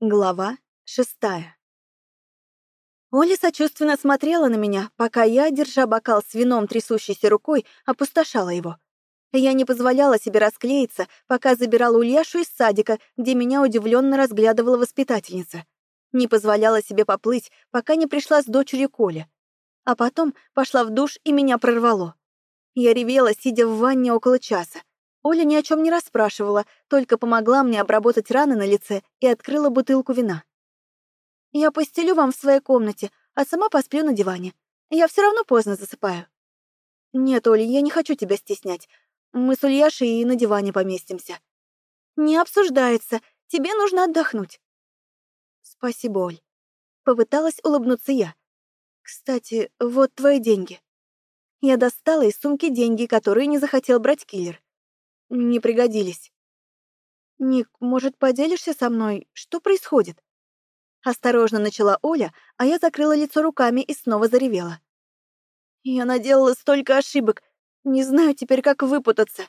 Глава шестая. Оля сочувственно смотрела на меня, пока я, держа бокал с вином трясущейся рукой, опустошала его. Я не позволяла себе расклеиться, пока забирала Ульяшу из садика, где меня удивленно разглядывала воспитательница. Не позволяла себе поплыть, пока не пришла с дочерью Коля. А потом пошла в душ, и меня прорвало. Я ревела, сидя в ванне около часа. Оля ни о чем не расспрашивала, только помогла мне обработать раны на лице и открыла бутылку вина. «Я постелю вам в своей комнате, а сама посплю на диване. Я все равно поздно засыпаю». «Нет, Оля, я не хочу тебя стеснять. Мы с Ульяшей и на диване поместимся». «Не обсуждается. Тебе нужно отдохнуть». «Спасибо, Оль». Попыталась улыбнуться я. «Кстати, вот твои деньги». Я достала из сумки деньги, которые не захотел брать киллер не пригодились. «Ник, может, поделишься со мной? Что происходит?» Осторожно начала Оля, а я закрыла лицо руками и снова заревела. «Я наделала столько ошибок. Не знаю теперь, как выпутаться».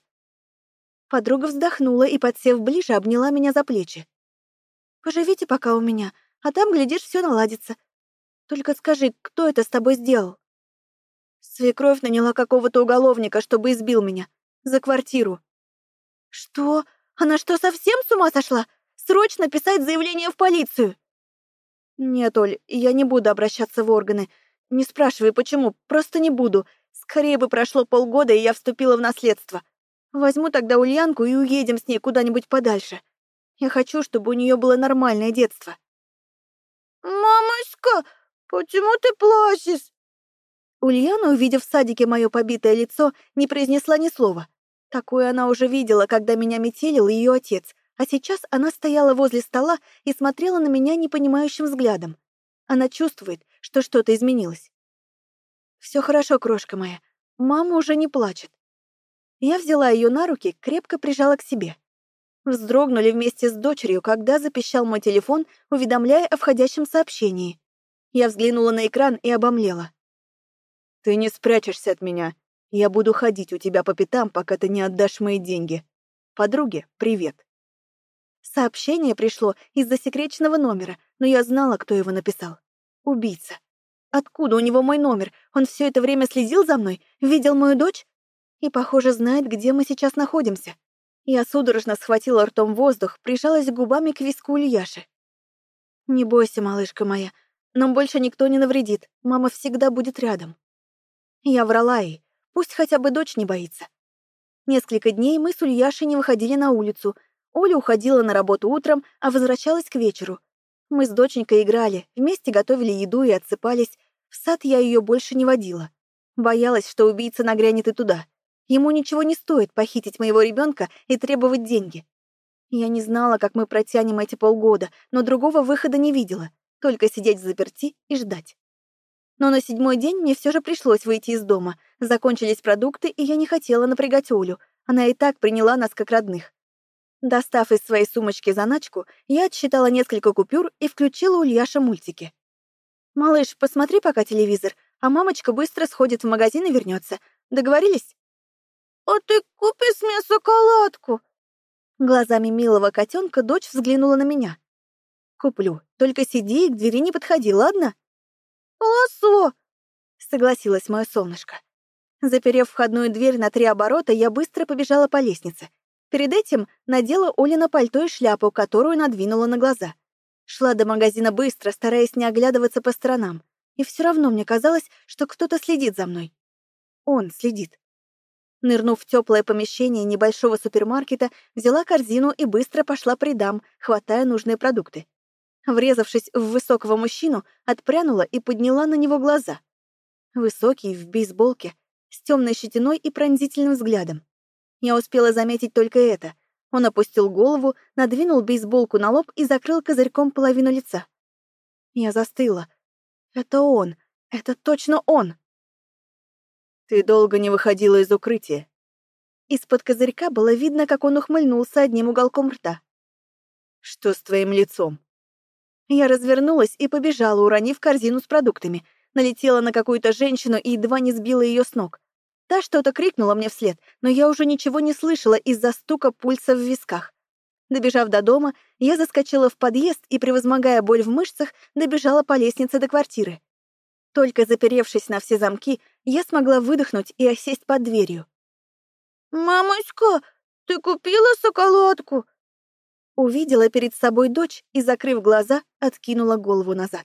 Подруга вздохнула и, подсев ближе, обняла меня за плечи. «Поживите пока у меня, а там, глядишь, все наладится. Только скажи, кто это с тобой сделал?» Свекровь наняла какого-то уголовника, чтобы избил меня. За квартиру. «Что? Она что, совсем с ума сошла? Срочно писать заявление в полицию!» «Нет, Оль, я не буду обращаться в органы. Не спрашивай, почему, просто не буду. Скорее бы прошло полгода, и я вступила в наследство. Возьму тогда Ульянку и уедем с ней куда-нибудь подальше. Я хочу, чтобы у нее было нормальное детство». «Мамочка, почему ты плачешь?» Ульяна, увидев в садике мое побитое лицо, не произнесла ни слова. Такое она уже видела, когда меня метелил ее отец, а сейчас она стояла возле стола и смотрела на меня непонимающим взглядом. Она чувствует, что что-то изменилось. Все хорошо, крошка моя. Мама уже не плачет. Я взяла ее на руки, крепко прижала к себе. Вздрогнули вместе с дочерью, когда запищал мой телефон, уведомляя о входящем сообщении. Я взглянула на экран и обомлела. «Ты не спрячешься от меня. Я буду ходить у тебя по пятам, пока ты не отдашь мои деньги. Подруге, привет. Сообщение пришло из засекреченного номера, но я знала, кто его написал. Убийца. Откуда у него мой номер? Он все это время следил за мной? Видел мою дочь? И, похоже, знает, где мы сейчас находимся. Я судорожно схватила ртом воздух, прижалась губами к виску Ильяши. «Не бойся, малышка моя. Нам больше никто не навредит. Мама всегда будет рядом». Я врала ей, Пусть хотя бы дочь не боится. Несколько дней мы с Ульяшей не выходили на улицу. Оля уходила на работу утром, а возвращалась к вечеру. Мы с доченькой играли, вместе готовили еду и отсыпались. В сад я ее больше не водила. Боялась, что убийца нагрянет и туда. Ему ничего не стоит похитить моего ребенка и требовать деньги. Я не знала, как мы протянем эти полгода, но другого выхода не видела. Только сидеть заперти и ждать. Но на седьмой день мне все же пришлось выйти из дома. Закончились продукты, и я не хотела напрягать Олю. Она и так приняла нас как родных. Достав из своей сумочки заначку, я отсчитала несколько купюр и включила Ульяша мультики. «Малыш, посмотри пока телевизор, а мамочка быстро сходит в магазин и вернется. Договорились?» «А ты купи с мне шоколадку!» Глазами милого котенка дочь взглянула на меня. «Куплю, только сиди и к двери не подходи, ладно?» «Лосо!» — согласилась мое солнышко. Заперев входную дверь на три оборота, я быстро побежала по лестнице. Перед этим надела Олина пальто и шляпу, которую надвинула на глаза. Шла до магазина быстро, стараясь не оглядываться по сторонам. И все равно мне казалось, что кто-то следит за мной. Он следит. Нырнув в теплое помещение небольшого супермаркета, взяла корзину и быстро пошла по рядам, хватая нужные продукты. Врезавшись в высокого мужчину, отпрянула и подняла на него глаза. Высокий, в бейсболке, с темной щетиной и пронзительным взглядом. Я успела заметить только это. Он опустил голову, надвинул бейсболку на лоб и закрыл козырьком половину лица. Я застыла. Это он. Это точно он. Ты долго не выходила из укрытия. Из-под козырька было видно, как он ухмыльнулся одним уголком рта. Что с твоим лицом? Я развернулась и побежала, уронив корзину с продуктами. Налетела на какую-то женщину и едва не сбила ее с ног. Та что-то крикнула мне вслед, но я уже ничего не слышала из-за стука пульса в висках. Добежав до дома, я заскочила в подъезд и, превозмогая боль в мышцах, добежала по лестнице до квартиры. Только заперевшись на все замки, я смогла выдохнуть и осесть под дверью. «Мамочка, ты купила шоколадку?» Увидела перед собой дочь и, закрыв глаза, откинула голову назад.